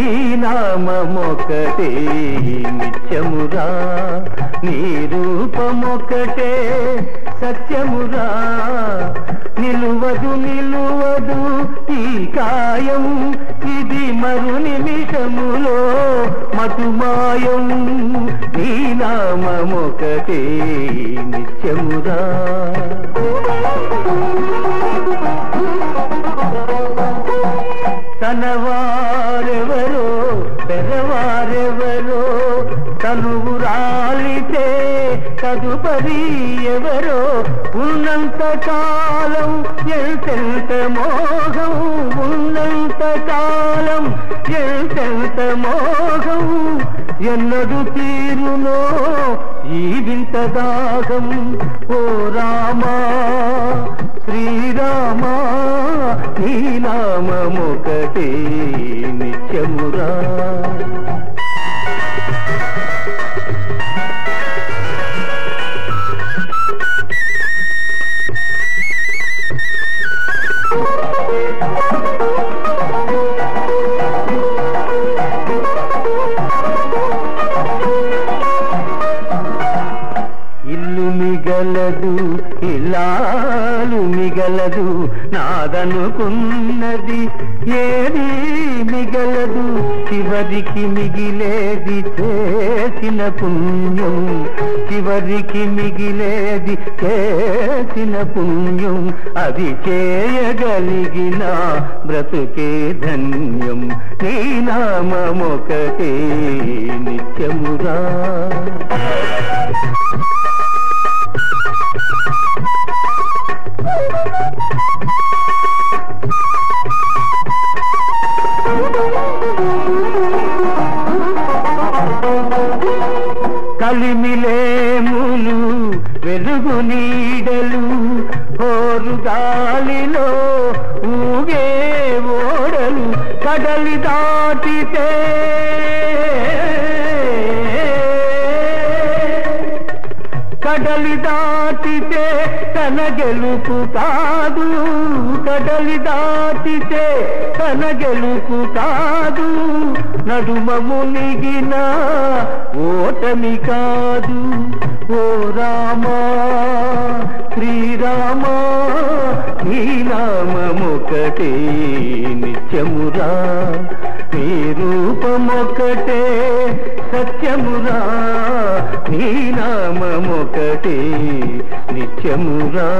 నీ నామమొకటే నిత్యమురా. నీ రూపమొకటే సత్యమురా. నిలువదు నిలువదు ఈ కాయం ఇది మరు నిమిషములో మధుమాయం నీ నామమొకటే నిత్యమురా. తనువు రాలితే తదుపరి ఎవరో? ఉన్నంత కాలం ఎంతెంత మోహం? ఉన్నంత కాలం ఎంతెంత మోహం? ఎన్నడు తీరునో ఈ వింత దాగం ఓ రామా శ్రీరామా నీ నామమొకటే నిత్యమురా. మిగలదు ఇలాలు మిగలదు నాదనుకున్నది ఏది మిగలదు? చివరికి మిగిలేది చేసిన పుణ్యం చివరికి మిగిలేది చేసిన పుణ్యం అది చేయగలిగిన బ్రతుకే ధన్యం. నీ నామమొకటే నిత్యమురా కలిమిలేములు వెలుగు నీడలు హోరు గాలిలో ఊగే ఓడలు కడలి దాటితే కడలి దాటితే తన గెలుపు కాదు. కడలి దాటితే తన గెలుపు కాదు. నడుమ మునిగిన ఓటమి కాదు. ఓ రామా శ్రీరామా నీ నామమొకటే నిత్యమురా. నీ రూపమొకటే సత్యమురా నీ నామమొకటే నిత్యమురా.